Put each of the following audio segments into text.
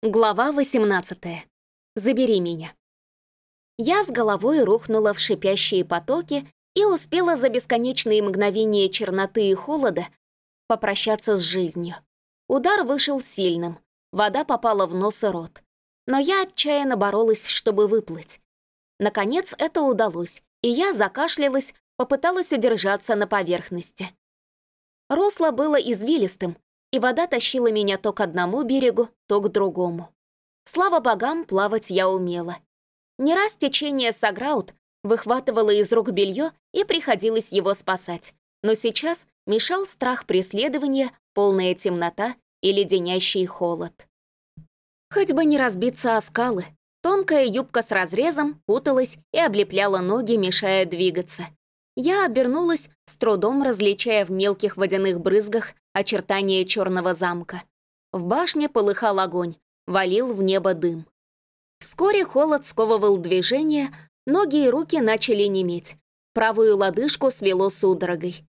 Глава 18. Забери меня. Я с головой рухнула в шипящие потоки и успела за бесконечные мгновения черноты и холода попрощаться с жизнью. Удар вышел сильным, вода попала в нос и рот. Но я отчаянно боролась, чтобы выплыть. Наконец это удалось, и я закашлялась, попыталась удержаться на поверхности. Русло было извилистым, и вода тащила меня то к одному берегу, то к другому. Слава богам, плавать я умела. Не раз течение Саграут выхватывало из рук белье и приходилось его спасать. Но сейчас мешал страх преследования, полная темнота и леденящий холод. Хоть бы не разбиться о скалы, тонкая юбка с разрезом путалась и облепляла ноги, мешая двигаться. Я обернулась, с трудом различая в мелких водяных брызгах очертания черного замка. В башне полыхал огонь, валил в небо дым. Вскоре холод сковывал движение, ноги и руки начали неметь. Правую лодыжку свело судорогой.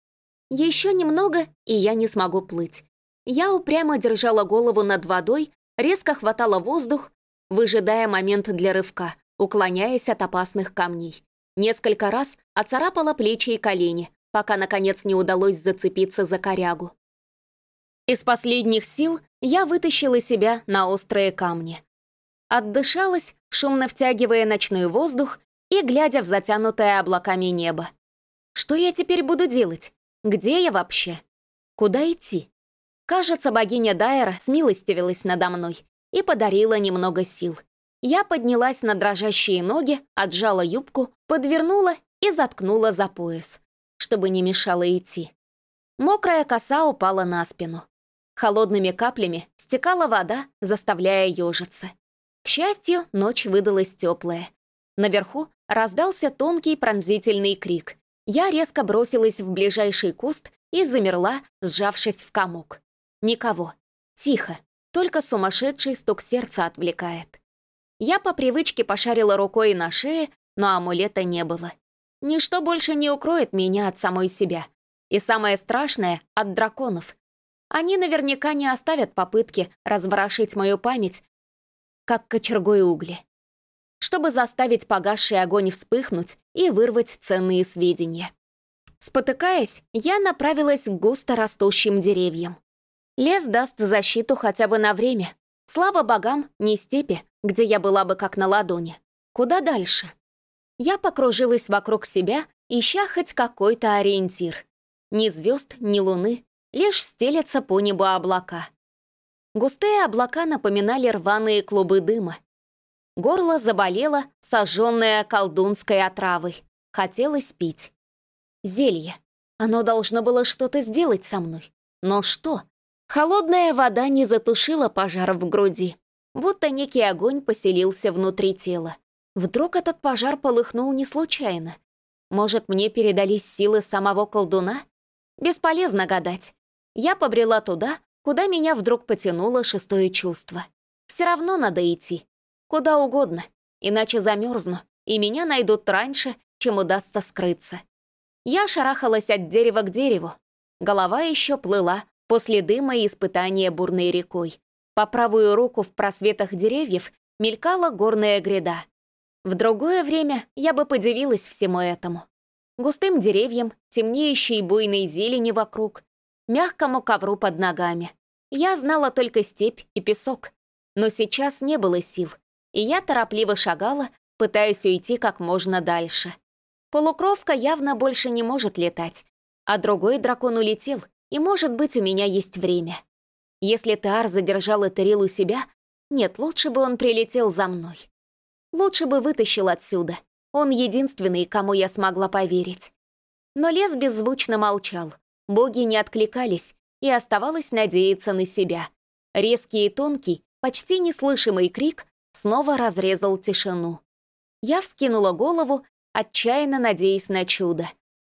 Еще немного, и я не смогу плыть. Я упрямо держала голову над водой, резко хватала воздух, выжидая момент для рывка, уклоняясь от опасных камней. Несколько раз оцарапала плечи и колени, пока, наконец, не удалось зацепиться за корягу. Из последних сил я вытащила себя на острые камни. Отдышалась, шумно втягивая ночной воздух и глядя в затянутое облаками небо. Что я теперь буду делать? Где я вообще? Куда идти? Кажется, богиня Дайера смилостивилась надо мной и подарила немного сил. Я поднялась на дрожащие ноги, отжала юбку, подвернула и заткнула за пояс, чтобы не мешало идти. Мокрая коса упала на спину. Холодными каплями стекала вода, заставляя ежиться. К счастью, ночь выдалась теплая. Наверху раздался тонкий пронзительный крик. Я резко бросилась в ближайший куст и замерла, сжавшись в комок. Никого. Тихо. Только сумасшедший стук сердца отвлекает. Я по привычке пошарила рукой на шее, но амулета не было. Ничто больше не укроет меня от самой себя. И самое страшное — от драконов, они наверняка не оставят попытки разворошить мою память, как кочергой угли, чтобы заставить погасший огонь вспыхнуть и вырвать ценные сведения. Спотыкаясь, я направилась к густо растущим деревьям. Лес даст защиту хотя бы на время. Слава богам, не степи, где я была бы как на ладони. Куда дальше? Я покружилась вокруг себя, ища хоть какой-то ориентир. Ни звезд, ни луны, лишь стелятся по небу облака. Густые облака напоминали рваные клубы дыма. Горло заболело, сожженное колдунской отравой. Хотелось пить. Зелье. Оно должно было что-то сделать со мной. Но что? Холодная вода не затушила пожар в груди, будто некий огонь поселился внутри тела. Вдруг этот пожар полыхнул не случайно. Может, мне передались силы самого колдуна? Бесполезно гадать. Я побрела туда, куда меня вдруг потянуло шестое чувство. Все равно надо идти. Куда угодно, иначе замерзну, и меня найдут раньше, чем удастся скрыться. Я шарахалась от дерева к дереву. Голова еще плыла после дыма и испытания бурной рекой. По правую руку в просветах деревьев мелькала горная гряда. В другое время я бы подивилась всему этому. Густым деревьям, темнеющей буйной зелени вокруг, мягкому ковру под ногами. Я знала только степь и песок. Но сейчас не было сил, и я торопливо шагала, пытаясь уйти как можно дальше. Полукровка явно больше не может летать, а другой дракон улетел, и, может быть, у меня есть время. Если Таар задержал Этерил у себя, нет, лучше бы он прилетел за мной. Лучше бы вытащил отсюда. Он единственный, кому я смогла поверить. Но лес беззвучно молчал, Боги не откликались, и оставалось надеяться на себя. Резкий и тонкий, почти неслышимый крик снова разрезал тишину. Я вскинула голову, отчаянно надеясь на чудо.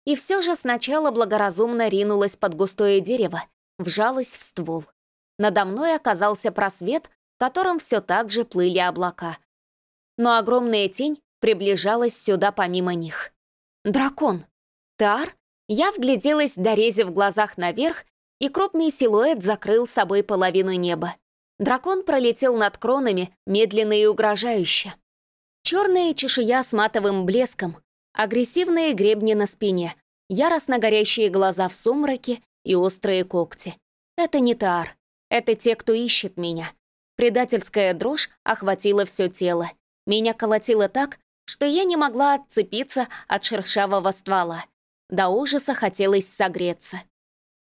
И все же сначала благоразумно ринулась под густое дерево, вжалась в ствол. Надо мной оказался просвет, в котором все так же плыли облака. Но огромная тень приближалась сюда помимо них. Дракон. Тар? Я вгляделась до рези в глазах наверх, и крупный силуэт закрыл собой половину неба. Дракон пролетел над кронами медленно и угрожающе. Черная чешуя с матовым блеском, агрессивные гребни на спине, яростно горящие глаза в сумраке и острые когти. Это не Таар. Это те, кто ищет меня. Предательская дрожь охватила все тело. Меня колотило так, что я не могла отцепиться от шершавого ствола. До ужаса хотелось согреться.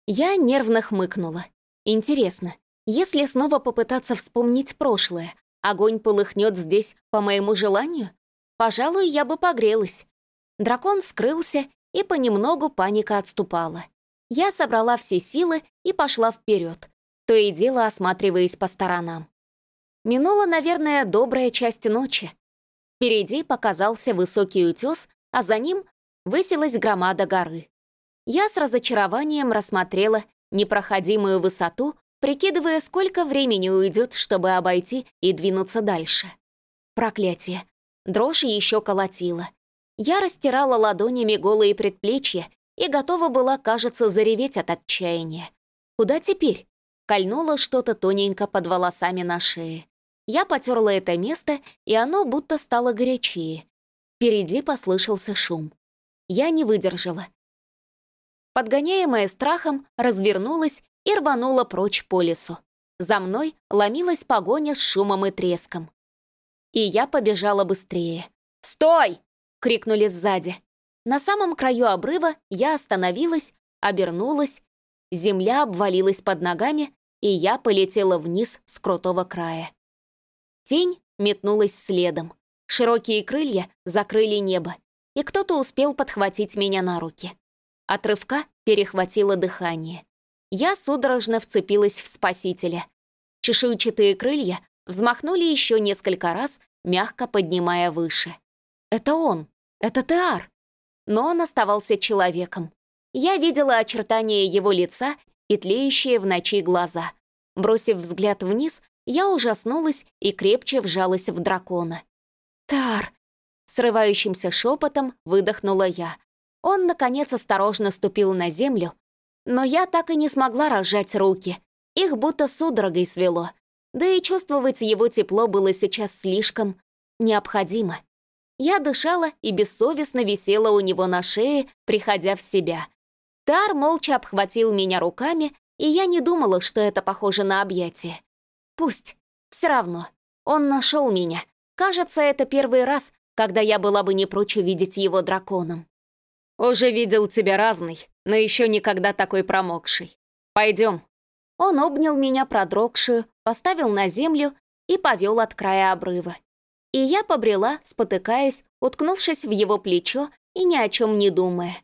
Я нервно хмыкнула. Интересно, если снова попытаться вспомнить прошлое, огонь полыхнет здесь по моему желанию? Пожалуй, я бы погрелась. Дракон скрылся, и понемногу паника отступала. Я собрала все силы и пошла вперед, то и дело осматриваясь по сторонам. Минула, наверное, добрая часть ночи. Впереди показался высокий утес, а за ним высилась громада горы. Я с разочарованием рассмотрела непроходимую высоту, прикидывая, сколько времени уйдет, чтобы обойти и двинуться дальше. Проклятие. Дрожь еще колотила. Я растирала ладонями голые предплечья и готова была, кажется, зареветь от отчаяния. Куда теперь? Кольнуло что-то тоненько под волосами на шее. Я потерла это место, и оно будто стало горячее. Впереди послышался шум. Я не выдержала. Подгоняемая страхом, развернулась и рванула прочь по лесу. За мной ломилась погоня с шумом и треском. И я побежала быстрее. «Стой!» — крикнули сзади. На самом краю обрыва я остановилась, обернулась, земля обвалилась под ногами, и я полетела вниз с крутого края. Тень метнулась следом. Широкие крылья закрыли небо, и кто-то успел подхватить меня на руки. От рывка перехватило дыхание. Я судорожно вцепилась в спасителя. Чешуйчатые крылья взмахнули еще несколько раз, мягко поднимая выше. Это он, это Теар. Но он оставался человеком. Я видела очертания его лица и тлеющие в ночи глаза. Бросив взгляд вниз, я ужаснулась и крепче вжалась в дракона. «Тар!» — срывающимся шепотом выдохнула я. Он, наконец, осторожно ступил на землю, но я так и не смогла разжать руки. Их будто судорогой свело. Да и чувствовать его тепло было сейчас слишком необходимо. Я дышала и бессовестно висела у него на шее, приходя в себя. Тар молча обхватил меня руками, и я не думала, что это похоже на объятие. Пусть. Все равно. Он нашел меня. Кажется, это первый раз, когда я была бы не прочь увидеть его драконом. Уже видел тебя разный, но еще никогда такой промокший. Пойдем. Он обнял меня продрогшую, поставил на землю и повел от края обрыва. И я побрела, спотыкаясь, уткнувшись в его плечо и ни о чем не думая.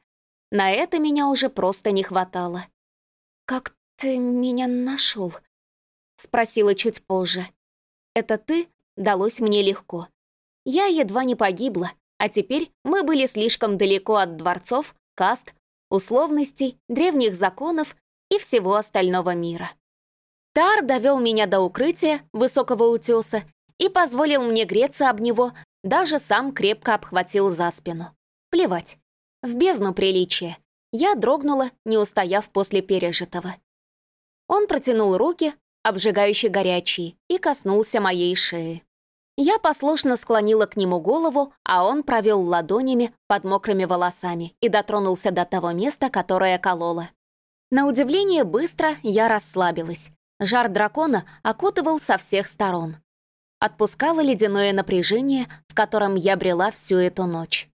На это меня уже просто не хватало. «Как ты меня нашел? Спросила чуть позже. «Это ты?» далось мне легко. Я едва не погибла, а теперь мы были слишком далеко от дворцов, каст, условностей, древних законов и всего остального мира. Тар довел меня до укрытия высокого утеса и позволил мне греться об него, даже сам крепко обхватил за спину. Плевать. В бездну приличия. Я дрогнула, не устояв после пережитого. Он протянул руки, обжигающе горячие, и коснулся моей шеи. Я послушно склонила к нему голову, а он провел ладонями под мокрыми волосами и дотронулся до того места, которое кололо. На удивление быстро я расслабилась. Жар дракона окутывал со всех сторон. Отпускало ледяное напряжение, в котором я брела всю эту ночь.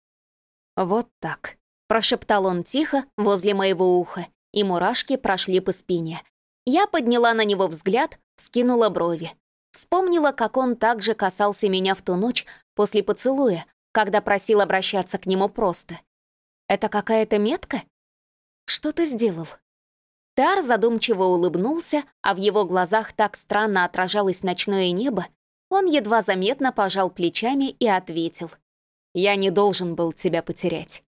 «Вот так», — прошептал он тихо возле моего уха, и мурашки прошли по спине, я подняла на него взгляд, скинула брови. Вспомнила, как он также касался меня в ту ночь после поцелуя, когда просил обращаться к нему просто. «Это какая-то метка? Что ты сделал?» Тар задумчиво улыбнулся, а в его глазах так странно отражалось ночное небо, он едва заметно пожал плечами и ответил. «Я не должен был тебя потерять».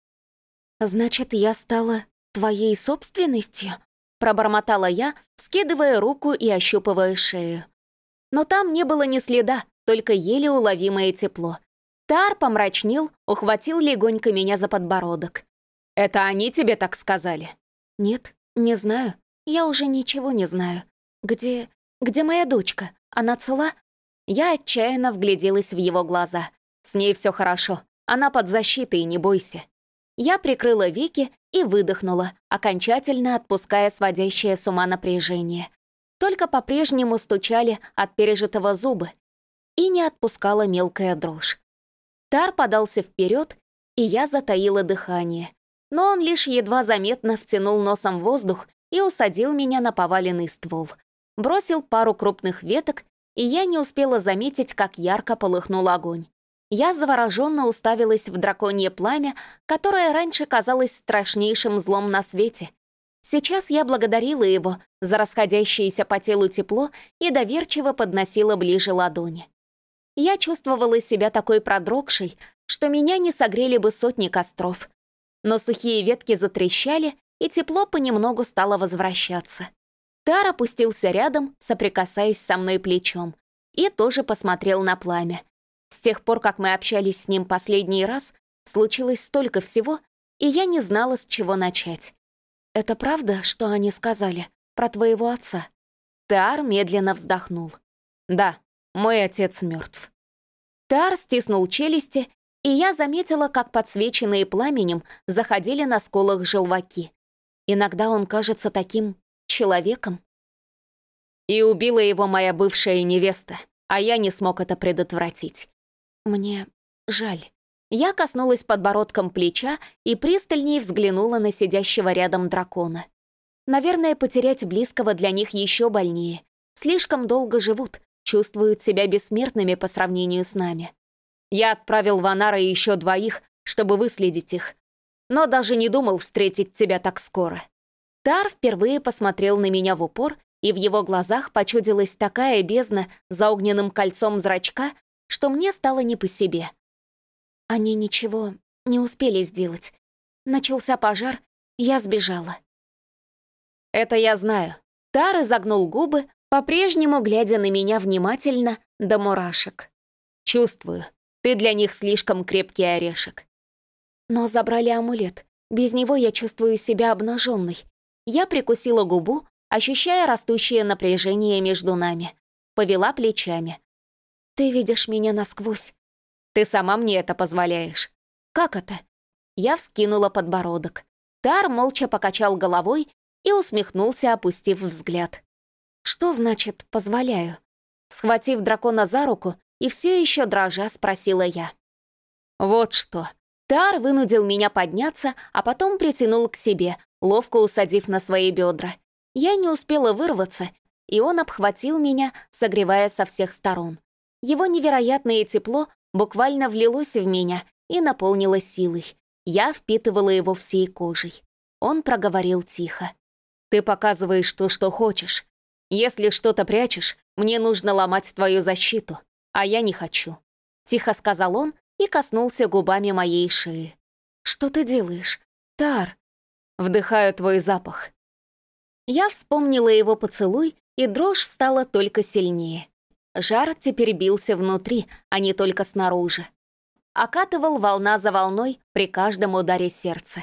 «Значит, я стала твоей собственностью?» Пробормотала я, вскидывая руку и ощупывая шею. Но там не было ни следа, только еле уловимое тепло. Тар помрачнел, ухватил легонько меня за подбородок. «Это они тебе так сказали?» «Нет, не знаю. Я уже ничего не знаю. Где... где моя дочка?» Она цела?» Я отчаянно вгляделась в его глаза. «С ней все хорошо. Она под защитой, не бойся». Я прикрыла веки и выдохнула, окончательно отпуская сводящее с ума напряжение. Только по-прежнему стучали от пережитого зубы, и не отпускала мелкая дрожь. Тар подался вперед, и я затаила дыхание. Но он лишь едва заметно втянул носом воздух и усадил меня на поваленный ствол. Бросил пару крупных веток, и я не успела заметить, как ярко полыхнул огонь. Я завороженно уставилась в драконье пламя, которое раньше казалось страшнейшим злом на свете. Сейчас я благодарила его за расходящееся по телу тепло и доверчиво подносила ближе ладони. Я чувствовала себя такой продрогшей, что меня не согрели бы сотни костров. Но сухие ветки затрещали, и тепло понемногу стало возвращаться. Тар опустился рядом, соприкасаясь со мной плечом, и тоже посмотрел на пламя. С тех пор, как мы общались с ним последний раз, случилось столько всего, и я не знала, с чего начать. «Это правда, что они сказали про твоего отца?» Тар медленно вздохнул. «Да, мой отец мертв. Тар стиснул челюсти, и я заметила, как подсвеченные пламенем заходили на сколах желваки. Иногда он кажется таким человеком. И убила его моя бывшая невеста, а я не смог это предотвратить. Мне жаль. Я коснулась подбородком плеча и пристальнее взглянула на сидящего рядом дракона. Наверное, потерять близкого для них еще больнее. Слишком долго живут, чувствуют себя бессмертными по сравнению с нами. Я отправил в Анара еще двоих, чтобы выследить их, но даже не думал встретить тебя так скоро. Тар впервые посмотрел на меня в упор, и в его глазах почудилась такая бездна за огненным кольцом зрачка, что мне стало не по себе. Они ничего не успели сделать. Начался пожар, я сбежала. Это я знаю. Тар изогнул губы, по-прежнему глядя на меня внимательно до мурашек. Чувствую, ты для них слишком крепкий орешек. Но забрали амулет. Без него я чувствую себя обнаженной. Я прикусила губу, ощущая растущее напряжение между нами. Повела плечами. «Ты видишь меня насквозь. Ты сама мне это позволяешь». «Как это?» Я вскинула подбородок. Тар молча покачал головой и усмехнулся, опустив взгляд. «Что значит «позволяю»?» Схватив дракона за руку и все еще дрожа спросила я. «Вот что». Тар вынудил меня подняться, а потом притянул к себе, ловко усадив на свои бедра. Я не успела вырваться, и он обхватил меня, согревая со всех сторон. Его невероятное тепло буквально влилось в меня и наполнило силой. Я впитывала его всей кожей. Он проговорил тихо. «Ты показываешь то, что хочешь. Если что-то прячешь, мне нужно ломать твою защиту а я не хочу», — тихо сказал он и коснулся губами моей шеи. «Что ты делаешь? Тар!» «Вдыхаю твой запах». Я вспомнила его поцелуй, и дрожь стала только сильнее. Жар теперь бился внутри, а не только снаружи. Окатывал волна за волной при каждом ударе сердца.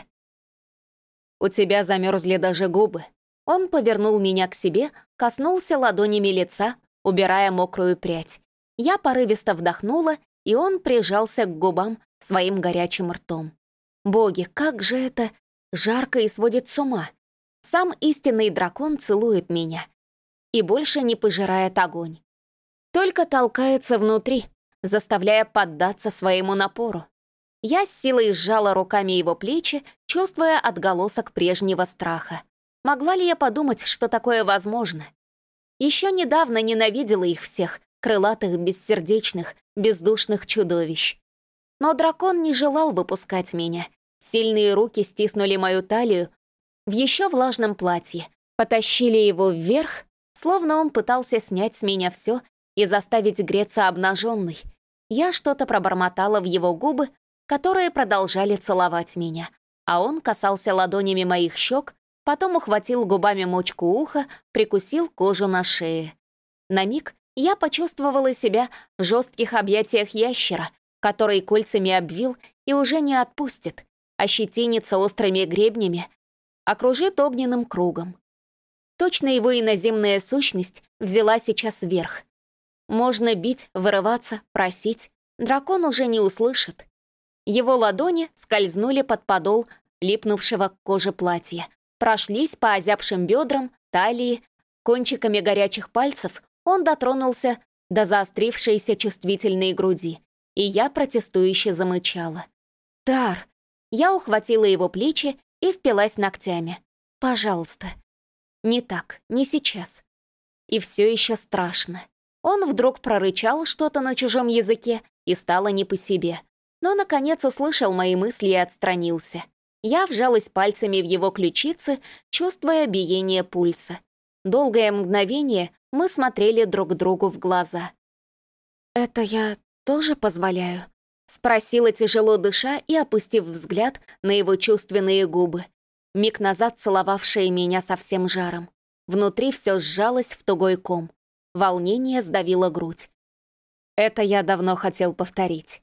«У тебя замерзли даже губы». Он повернул меня к себе, коснулся ладонями лица, убирая мокрую прядь. Я порывисто вдохнула, и он прижался к губам своим горячим ртом. Боги, как же это жарко и сводит с ума. Сам истинный дракон целует меня и больше не пожирает огонь. Только толкается внутри, заставляя поддаться своему напору. Я с силой сжала руками его плечи, чувствуя отголосок прежнего страха. Могла ли я подумать, что такое возможно? Еще недавно ненавидела их всех, крылатых, бессердечных, бездушных чудовищ. Но дракон не желал выпускать меня. Сильные руки стиснули мою талию в еще влажном платье, потащили его вверх, словно он пытался снять с меня все и заставить греться обнаженной. Я что-то пробормотала в его губы, которые продолжали целовать меня, а он касался ладонями моих щек, потом ухватил губами мочку уха, прикусил кожу на шее. На миг я почувствовала себя в жестких объятиях ящера, который кольцами обвил и уже не отпустит, ощетинится острыми гребнями, окружит огненным кругом. Точно его иноземная сущность взяла сейчас верх. Можно бить, вырываться, просить. Дракон уже не услышит. Его ладони скользнули под подол липнувшего к коже платья, прошлись по озябшим бедрам, талии, кончиками горячих пальцев он дотронулся до заострившейся чувствительной груди, и я протестующе замычала. «Тар!» Я ухватила его плечи и впилась ногтями. «Пожалуйста». «Не так, не сейчас». И все еще страшно. Он вдруг прорычал что-то на чужом языке и стало не по себе. Но, наконец, услышал мои мысли и отстранился. Я вжалась пальцами в его ключицы, чувствуя биение пульса. Долгое мгновение мы смотрели друг другу в глаза. «Это я тоже позволяю?» — спросила, тяжело дыша и опустив взгляд на его чувственные губы, миг назад целовавшие меня со всем жаром. Внутри все сжалось в тугой ком. Волнение сдавило грудь. Это я давно хотел повторить.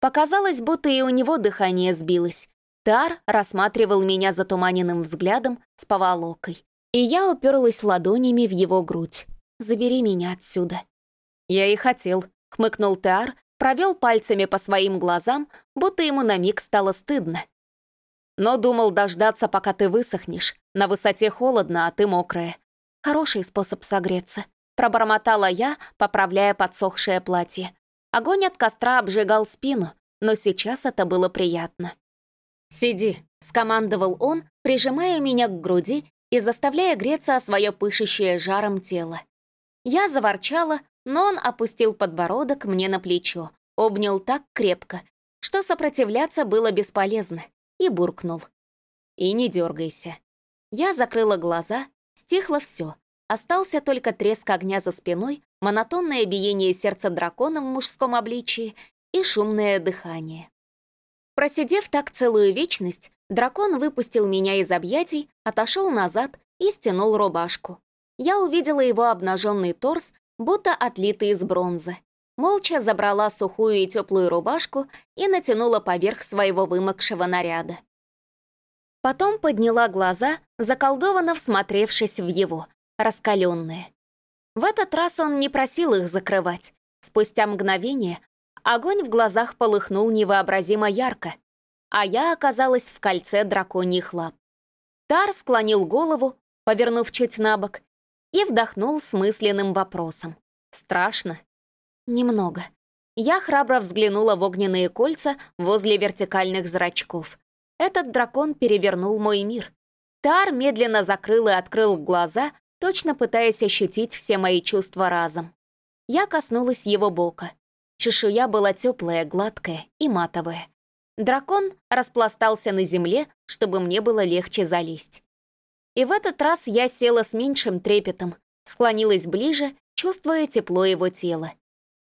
Показалось, будто и у него дыхание сбилось. Тар рассматривал меня затуманенным взглядом с поволокой. И я уперлась ладонями в его грудь. «Забери меня отсюда». «Я и хотел», — хмыкнул Тар, провел пальцами по своим глазам, будто ему на миг стало стыдно. «Но думал дождаться, пока ты высохнешь. На высоте холодно, а ты мокрая. Хороший способ согреться», — пробормотала я, поправляя подсохшее платье. Огонь от костра обжигал спину, но сейчас это было приятно. «Сиди», — скомандовал он, прижимая меня к груди и заставляя греться о свое пышущее жаром тело. Я заворчала, но он опустил подбородок мне на плечо, обнял так крепко, что сопротивляться было бесполезно, и буркнул. «И не дергайся». Я закрыла глаза, стихло все, остался только треск огня за спиной монотонное биение сердца дракона в мужском обличии и шумное дыхание. Просидев так целую вечность, дракон выпустил меня из объятий, отошел назад и стянул рубашку. Я увидела его обнаженный торс, будто отлитый из бронзы. Молча забрала сухую и теплую рубашку и натянула поверх своего вымокшего наряда. Потом подняла глаза, заколдованно всмотревшись в его, раскаленные. В этот раз он не просил их закрывать. Спустя мгновение огонь в глазах полыхнул невообразимо ярко, а я оказалась в кольце драконьих лап. Тар склонил голову, повернув чуть на бок, и вдохнул с мысленным вопросом. «Страшно?» «Немного». Я храбро взглянула в огненные кольца возле вертикальных зрачков. Этот дракон перевернул мой мир. Тар медленно закрыл и открыл глаза, точно пытаясь ощутить все мои чувства разом. Я коснулась его бока. Чешуя была теплая, гладкая и матовая. Дракон распластался на земле, чтобы мне было легче залезть. И в этот раз я села с меньшим трепетом, склонилась ближе, чувствуя тепло его тела.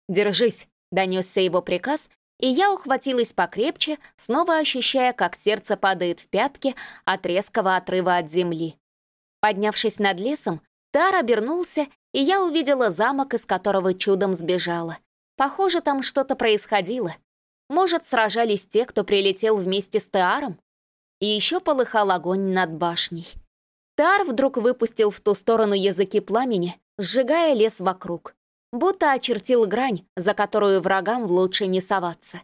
«Держись», — донесся его приказ, и я ухватилась покрепче, снова ощущая, как сердце падает в пятки от резкого отрыва от земли. Поднявшись над лесом, Тар обернулся, и я увидела замок, из которого чудом сбежала. Похоже, там что-то происходило. Может, сражались те, кто прилетел вместе с Теаром? И еще полыхал огонь над башней. Тар вдруг выпустил в ту сторону языки пламени, сжигая лес вокруг. Будто очертил грань, за которую врагам лучше не соваться.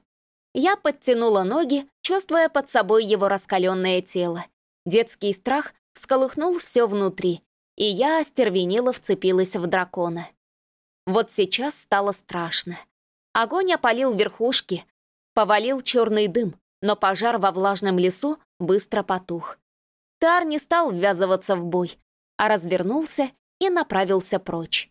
Я подтянула ноги, чувствуя под собой его раскаленное тело. Детский страх всколыхнул все внутри, и я остервенело вцепилась в дракона. Вот сейчас стало страшно. Огонь опалил верхушки, повалил черный дым, но пожар во влажном лесу быстро потух. Тар не стал ввязываться в бой, а развернулся и направился прочь.